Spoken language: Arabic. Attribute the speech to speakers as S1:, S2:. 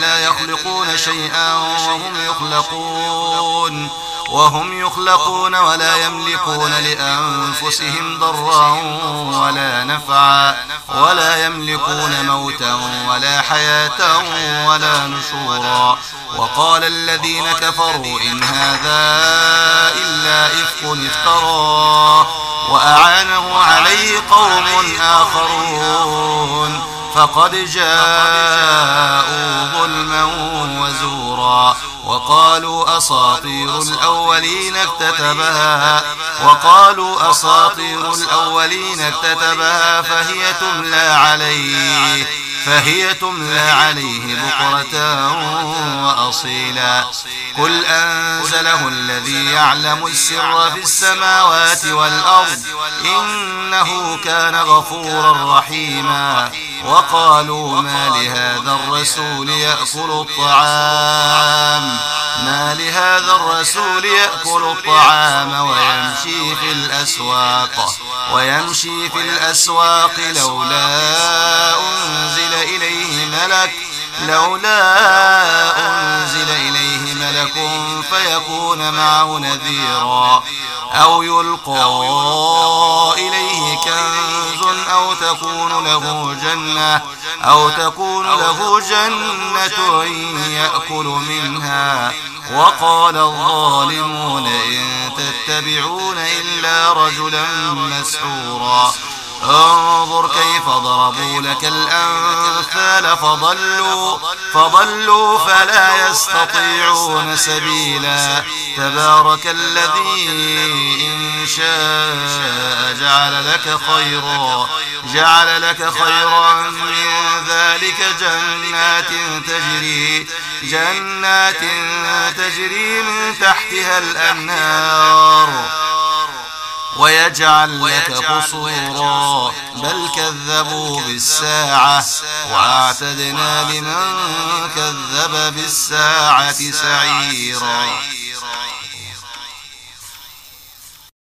S1: لا يخلقون شيئا وهم يخلقون وهم يخلقون ولا يملكون لأنفسهم ضرا ولا نفعا ولا يملكون موتا ولا حياة ولا نشورا. وقال الذين كفروا إن هذا إلا إفك افتراه وأعانه عليه قوم آخرون. فقد جاءوا ظلما وزورا وقالوا أساطير الأولين اكتتبها وقالوا أساطير الأولين اكتتبها فهي تملى عليه فهي تملى عليه بكرة وأصيلا. قل أنزله الذي يعلم السر في السماوات والأرض. إنه كان غفورا رحيما. وقالوا ما لهذا الرسول يأكل الطعام. ما لهذا الرسول يأكل الطعام ويمشي في الأسواق. ويمشي في الأسواق لولا أنزل إليه ملك لولا أنزل إليه ملك فيكون معه نذيرا. أو يلقى إليه كنز أو تكون له جنة أو تكون له جنة يأكل منها. وقال الظالمون إن تتبعون إلا رجلا مسحورا انظر كيف ضربوا لك الأنفال فضلوا, فضلوا فلا يستطيعون سبيلا. تبارك الذي إن شاء جعل لك خيرا جعل لك خيرا من ذلك جنات تجري جنات تجري من تحتها الأنهار. ويجعل لك قصورا. بل كذبوا بالساعة وأعتدنا لمن كذب بالساعة سعيرا.